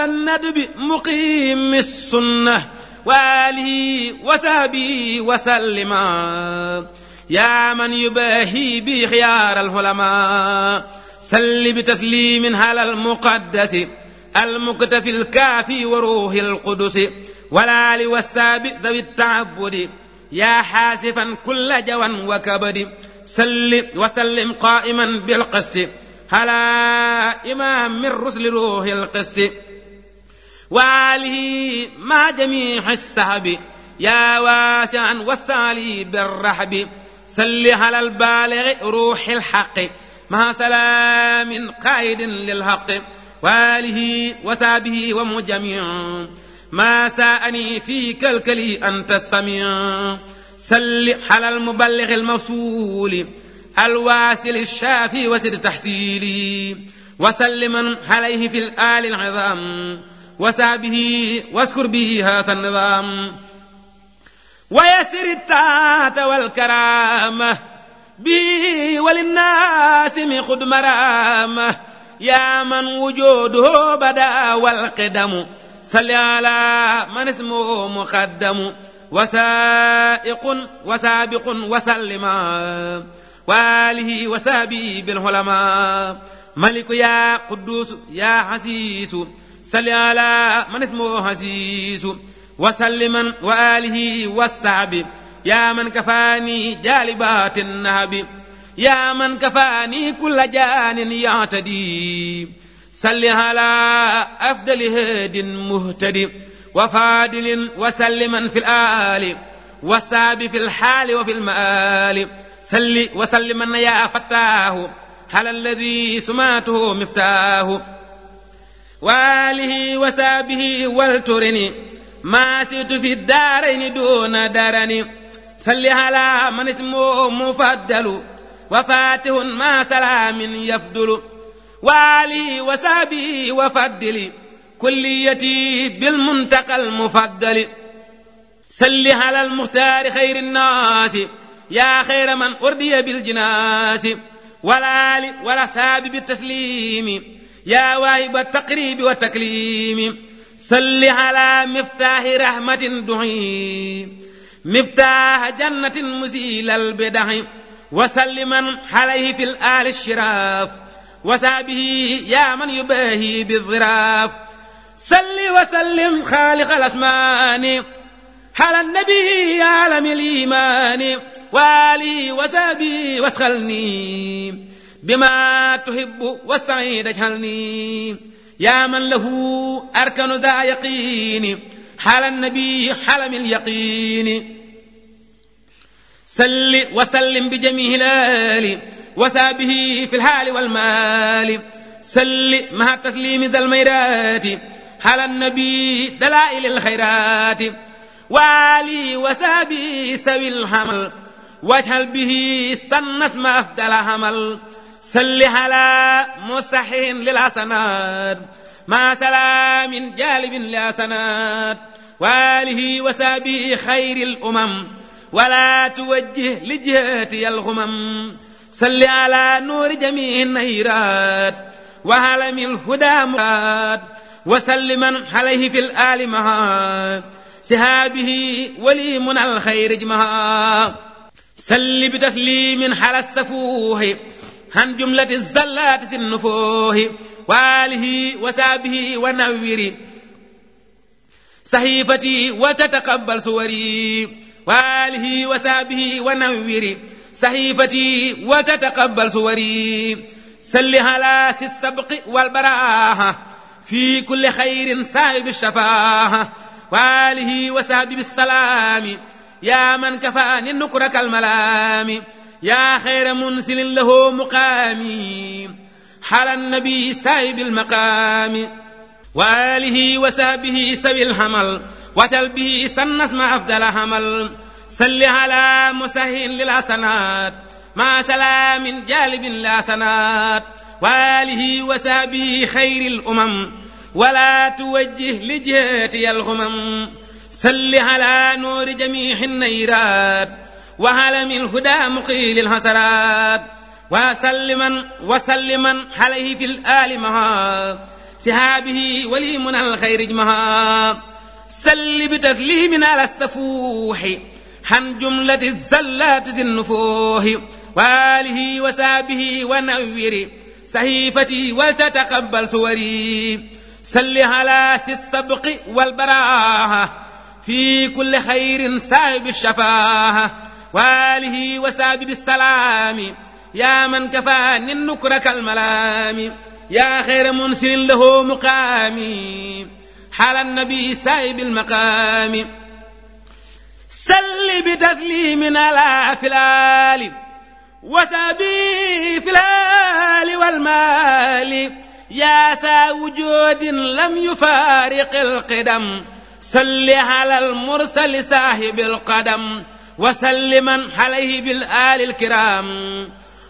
الندب مقيم السنة وآله وسابي وسلما يا من يباهي بخيار العلماء سل بتسليم على المقدس المكتفي الكافي وروح القدس. والآل والسابق ذوي التعبد يا حاسفا كل جوى وكبد. سل وسلم قائما بالقسط على إمام من رسل روح القسط. وآله مع جميع السحب يا واسعا والسالي بالرحب. سل على البالغ روح الحق. مع سلام قائد للحق. وآله وسابه ومجميع ما ساءني في كلكلي أنت السميع. سل على المبلغ الموصول. الواسل الشافي وسد تحسيلي وسلما عليه في الآل العظام. وسابه واذكر به هذا النظام. ويسر التات والكرامة به وللناس من خد مرامة. يا من وجوده بدا والقدم. صل على من اسمه مقدم. وسائق وسابق وسلما وآله وسابي بالعلماء. ملك يا قدوس يا حسيس صل على من اسمه حسيس وسلما وآله والسعب يا من كفاني جالبات النهب. يا من كفاني كل جان يعتدي. صل على أفضل هاد مهتدي. وفادل وسلما في الآل. والساب في الحال وفي المآل. سل وسلما يا فتاه على الذي سماته مفتاه وآله وسابه والترني ما سيت في الدارين دون درني سل على من اسمه مفضل وفاتح ما سلام يفضل. وآله وسابه وفضل كليتي بالمنتقى المفضل. سل على المختار خير الناس يا خير من أردي بالجناس والآل والأصحاب بالتسليم يا واهب التقريب والتكليم صل على مفتاح رحمة دعي مفتاح جنة مزيل البدع وسلما عليه في الآل الشراف وسابه يا من يباهي بالظراف صل وسلم خالق الأسمان على النبي عالم الإيمان وآلي وسابي واسخلني. بما تحب والسعيد اجعلني. يا من له أركن ذا يقين حال النبي حلم اليقين. سل وسلم بجميع الآل وسابه في الحال والمال. سل مع تسليم ذا الميرات على النبي دلائل الخيرات. وآلي وسابي سوي الحمل. واجهل به سن اسم افضل حمل. سل على مصحح للحسنات. مع سلام جالب لحسنات وآله وسابه خير الأمم. ولا توجه لجهتي الغمم. صل على نور جميع النيرات. وعلم الهدى مراد. وسلما عليه في الآل مها سهابه ولي من الخير جمها. سل بتسليم على السفوه عن جملة الزلات سنفوه وآله وسابه ونوير. صحيفتي وتتقبل صوري وآله وسابه ونوير. صحيفتي وتتقبل صوري سل على السبق والبراهة في كل خير سائب الشفاهة. وآله وسابه بالسلام. يا من كفاني نكرك الملام يا خير منسل له مقامي حال النبي سائب المقام. وآله وسابه سوي الحمل. وتل به سنس ما أفضل حمل. صل على مسهل للحسنات. مع سلام جالب الحسنات وآله وسابه خير الأمم. ولا توجه لجهتي الغمم. صل على نور جميع النيرات وعلم الهدى مقيل الحسرات. وسلما وسلما عليه في الآل مها. سهابه ولي من الخير جمها سل بتسليم على السفوح عن جملة الزلات ذي النفوه وآله وسابه ونوير صحيفتي ولتتقبل صوري. سل على السبق والبراهة في كل خير سائب الشفاهة. وآله وسابه بالسلام يا من كفاني النكرك الملام يا خير منسر له مقامي. حال النبي سائب المقام. سل بتسليم على فلال وسبي في الآل والمال. يا سا وجود لم يفارق القدم. صل على المرسل صاحب القدم. وسلما عليه بالآل الكرام.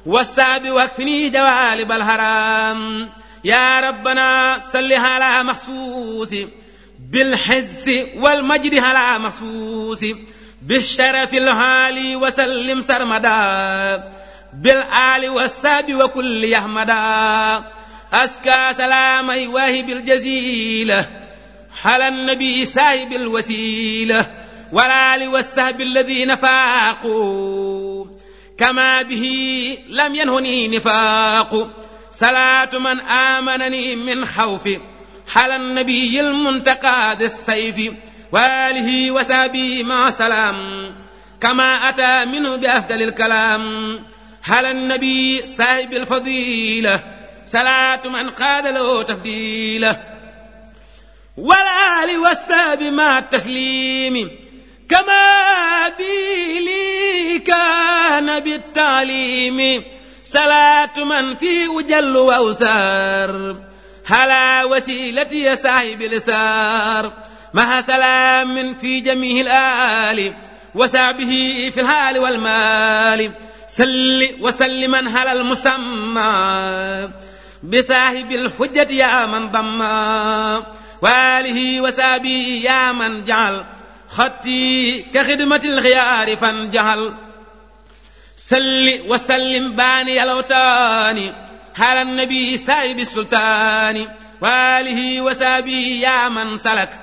والساب واكفني جوالب الهرام. يا ربنا صل على مخصوص. بالحز والمجد على مخصوص. بالشرف العالي وسلم سرمدا. بالآل والساب وكل يحمدا أسكى سلامي واهب الجزيلة على النبي سايب الوسيلة والآل والسهب الذين فاقوا. كما به لم ينهني نفاق صلاة من آمنني من خوف على النبي المنتقى ذي السيف وآله وسابه مع سلام. كما أتى منه بأفضل الكلام على النبي صاحب الفضيلة صلاة من قاد له تفضيله. والآل والساب مع التسليم. كما بي كان بالتعليم. صلاة من في أجل وأوسار على وسيلتي صاحب الإسار مع سلام في جميع الآل. وسعبه في الحال والمال. سل وسلما على المسمى. بصاحب الحجة يا من ضمّا وآله وسابي يا من جعل خطي كخدمة الخيار فانجعل سل وسلم باني الأوتان على النبي سايب السلطان. وآله وسابي يا من سلك.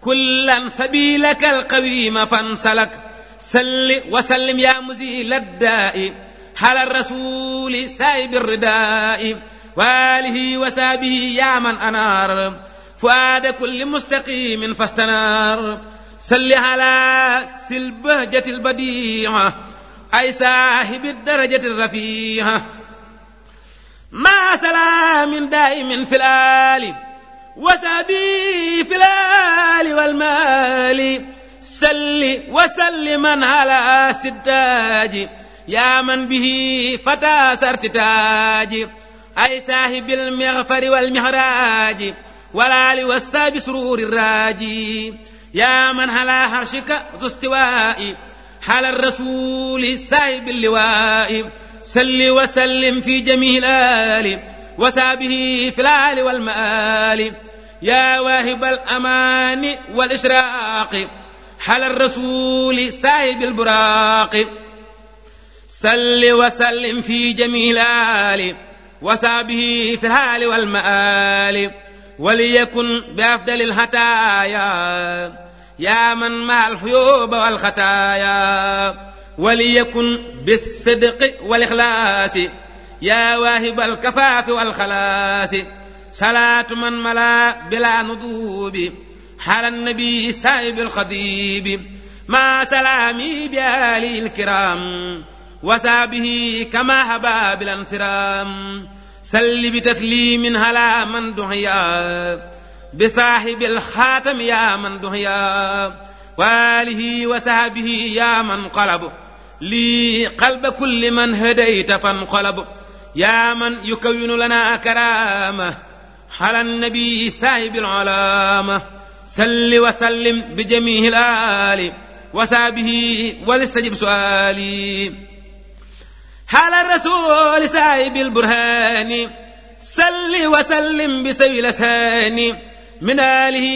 كلا سبيلك القويم فانسلك. سل وسلم يا مزيل الداء. على الرسول سايب الرداء. وآله وسابه يا من أنار. فؤاد كل مستقيم فاستنار. سل على سل البهجة البديعة أي صاحب الدرجة الرفيعة مع سلام دائم في الآل وسبي في الآل والمال. سل وسلما على سداج. يا من به فتى سرتتاج. أي صاحب المغفر والمهراج والآل والساب سرور الراجي يا من على حرشك ذو استواء حال الرسول سايب اللواء. سل وسلم في جميع الآل وسابه في الآل والمآل. يا واهب الأمان والإشراق حال الرسول سايب البراق. سل وسلم في جميع الآل وسابه في الحال والمآل وليكن بأفضل الهتايا. يا من مع الحيوب والخطايا وليكن بالصدق والإخلاص. يا واهب الكفاف والخلاص. صلاة من ملا بلا نضوب حال النبي سائب الخطيب. مع سلامي بآله الكرام. وسابه كما هبا بالانصرام سل بتسليم على من دعيا بصاحب الخاتم يا من دعيا وآله وصحبه يا من قلب لي قلب كل من هديت فانقلب. يا من يكون لنا كرامة على النبي صاحب العلامة. سل وسلم بجميع الآل وسابه ولستجب سؤالي. حال الرسول سايب البرهان. سل وسلم بسوي لساني من آله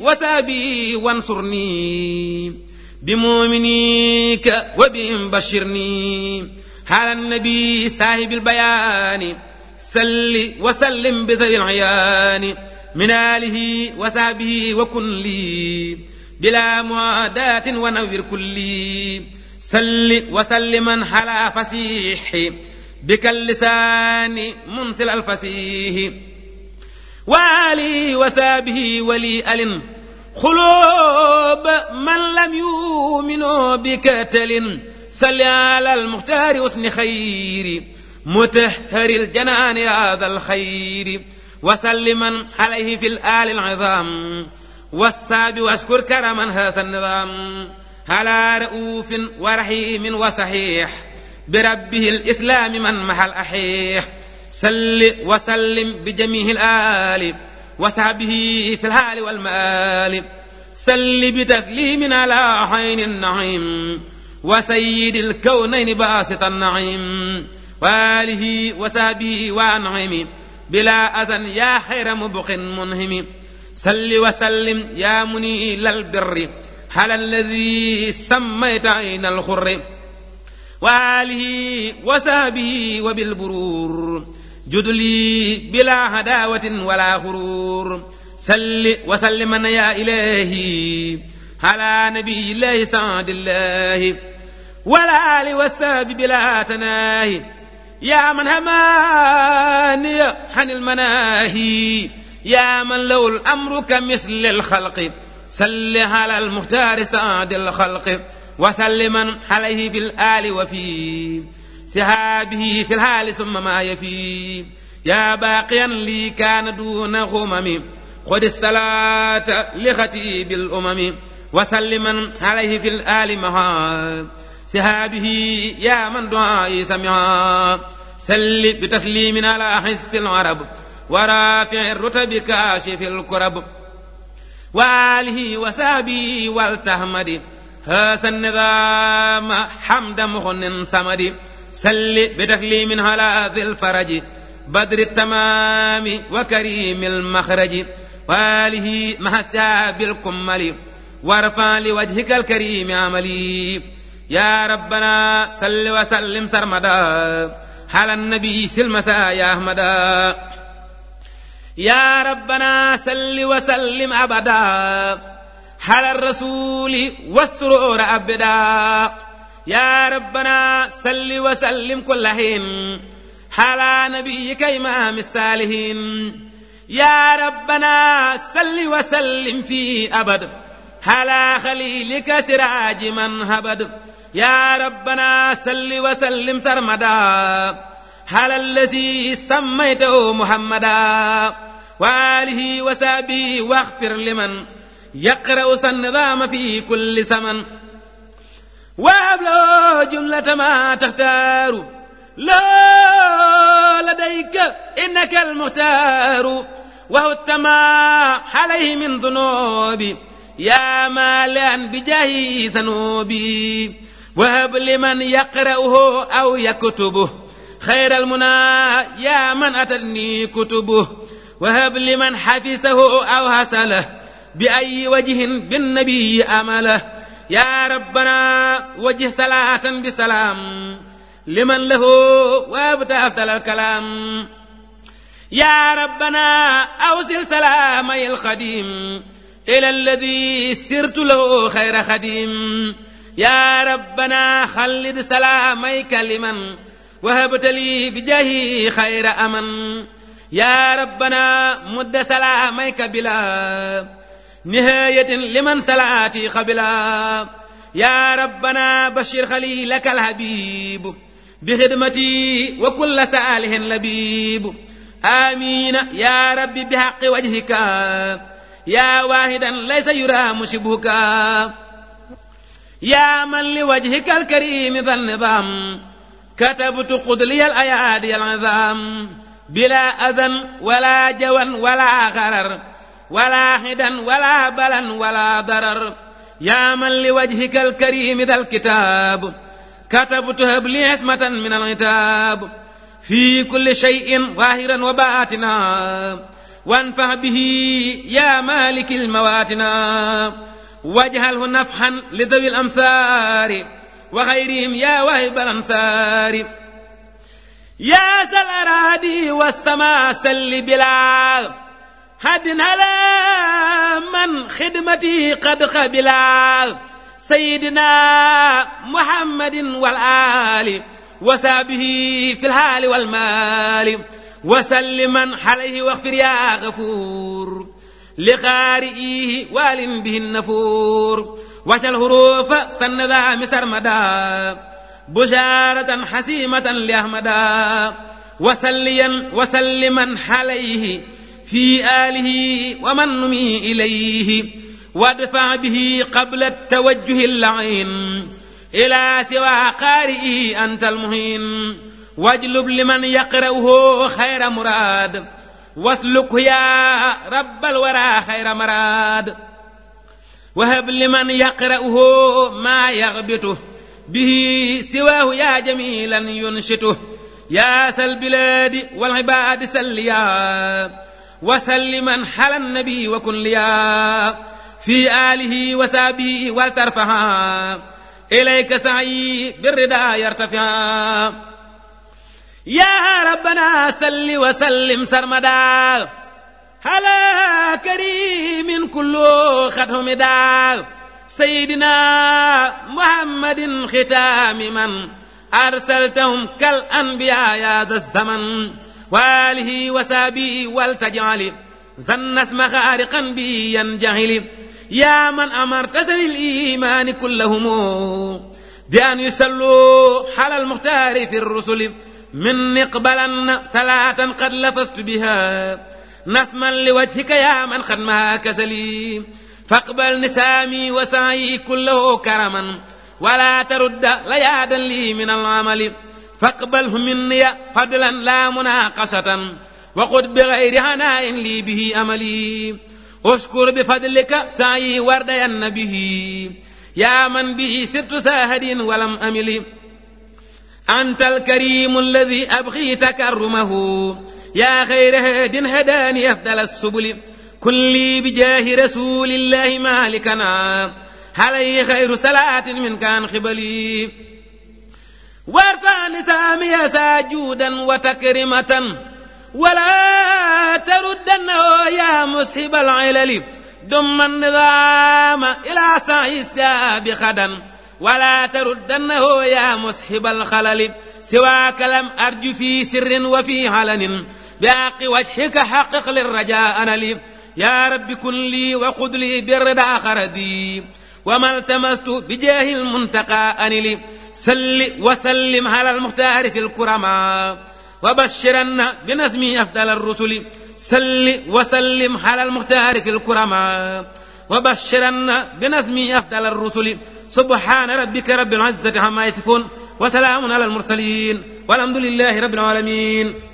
وسابي وانصرني. بمؤمنيك وبهم بشرني حال النبي صاحب البيان. سل وسلم بذوي العيان. من آله وسابه وكن لي بلا معاداة ونوير كلي سل وسلما على فسيح بك اللسان منسل الفسيح. وآلي وسابه ولي أل خلوب من لم يؤمنوا بكتل سل على المختار وسن خير متهر الجنان هذا الخير. وسلما عليه في الآل العظام. والساب واشكر كرما هذا النظام. على رؤوف ورحيم وصحيح بربه الإسلام من محل أحيح. سل وسلم بجميع الآل وصحبه في الحال والمآل. سل بتسليم على عين النعيم وسيد الكونين باسط النعيم. وآله وصحبه وأنعم بلا أذى يا خير مبق منهم. سل وسلم يا منيل البر على الذي سميت عين الخر وآله وصحبه وبالبرور. جدلي بلا هداوة ولا غرور. سل وسلم يا إلهي على نبي الله سعد الله ولا آل والساب بلا تناهي. يا من هماني عن المناهي يا من لو الأمر كمثل الخلق. سل على المختار سعد الخلق وسلما عليه بالآل وفي سهابه في الحال ثم ما يفي. يا باقيا لي كان دون غمم خذ الصلاة لخطيب الأمم وسلما عليه في الآل مها. سهابه يا من دعائي سمعا سل بتسليم على حس العرب ورافع الرتب كاشف الكرب. وآله وسابه والتهمد. هذا النظام حمد مغن سمد سل بتسليم على ذي الفرج. بدر التمام وكريم المخرج. وآله مع الساب الكمل وارفع لوجهك الكريم عملي. يا ربنا صل وسلم سرمدا. على النبي سلمسا يا أحمدا. يا ربنا صل وسلم أبدا على الرسول والسرور أبدا. يا ربنا صل وسلم كل حين على نبيك إمام الصالحين. يا ربنا صل وسلم في أبد على خليلك سراج من هبد. يا ربنا صل وسلم سرمدا. على الذي سميته محمدا؟ وآله وسابه واغفر لمن يقرأ النظام في كل سمن وهب له جملة ما تختار. لا لديك إنك المختار. وهو التماح عليه من ذنوبي يا مالا بجاه ذنوبي. وهب لمن يقرأه أو يكتبه. خير المنى يا من أتتني كتبه. وهب لمن حفظه أو هسله. بأي وجه بالنبي أمله. يا ربنا وجه صلاة بسلام. لمن له وابت أفضل الكلام. يا ربنا أوصل سلامي الخديم. إلى الذي سرت له خير خديم. يا ربنا خلد سلاميك لمن وهبت لي بجاه خير أمن. يا ربنا مد سلاميك بلا نهاية لمن سلاتي قبلا. يا ربنا بشر خليلك الحبيب بخدمتي وكل ساله لبيب. آمين. يا رب بحق وجهك. يا واحدا ليس يرى مشبهك يا من لوجهك الكريم ذا النظام. كتبت خذ لي الأيادي العظام بلا أذى ولا جوى ولا غرر ولا حدا ولا بلا ولا ضرر. يا من لوجهك الكريم ذا الكتاب كتبت هب لي عصمة من العتاب. في كل شيء ظاهرا وباطنا وانفع به يا مالك المواتنا. واجعله نفحا لذوي الأمثار وغيرهم يا واهب الأنصار يا سل أرادي والسماء سل بلا هد على من خدمتي قد خبلا سيدنا محمد والآل وسابه في الحال والمال. وسلما عليه واغفر يا غفور لقارئيه وآل به النفور. وجل الحروف سنذا سرمدا بشارة حسيمة لأحمدا وسليا وسلما عليه في آله ومن نمي إليه. وادفع به قبل التوجه اللعين. إلى سوى قارئه أنت المهين. واجلب لمن يقرأه خير مراد. واسلكه يا رب الورى خير مراد. وهب لمن يقرأه ما يغبطه به سواه يا جميلا ينشته يا سل البلاد والعباد سليا وسلما على النبي وكن ليا. في آله وسابه ولترفعا إليك سعي بالرداء يرتفع. يا ربنا سل وسلم سرمدا. على كريم كله ختم دا سيدنا محمد ختام من أرسلتهم كالأنبياء يا ذا الزمن. وآله وسابه ولتجعل زن اسم خارقا بي ينجهل. يا من أمرت سبيل الإيمان كلهم بأن يسلوا على المختار في الرسل. من اقبلن ثلاثا قد لفظت بها. نسما لوجهك يا من خدمها كسلي فاقبل نسامي وسعي كله كرما. ولا ترد ليادا لي من العمل. فاقبله مني فضلا لا مناقشة. وخذ بغير هناء لي به أملي. أشكر بفضلك سعي وردين به يا من به ست ساهد ولم أمل أنت الكريم الذي أبغي تكرمه. يا خير هاد هداني أفضل السبل. كلي بجاه رسول الله مالكنا. عليه خير صلاة من كان خبلي. وارفع نسامي ساجودا وتكرمة. ولا تردنه يا مسهب العلل. دم النظام إلى سعي الساب خدا ولا تردنه يا مسحب الخلل. سواك لم أرج في سر وفي علن. بحق وجهك حقق للرجاء أنا لي. يا رب كن لي وقد لي بالرضا خردي وما التمست بجاه المنتقى أنلي سل وسلم على المختار في الكرماء. وبشرن بنسمي أفضل الرسل. سل وسلم على المختار في الكرماء. وبشرن بنظم أفضل الرسل. سبحان ربك رب العزة عما يصفون وسلام على المرسلين والحمد لله رب العالمين.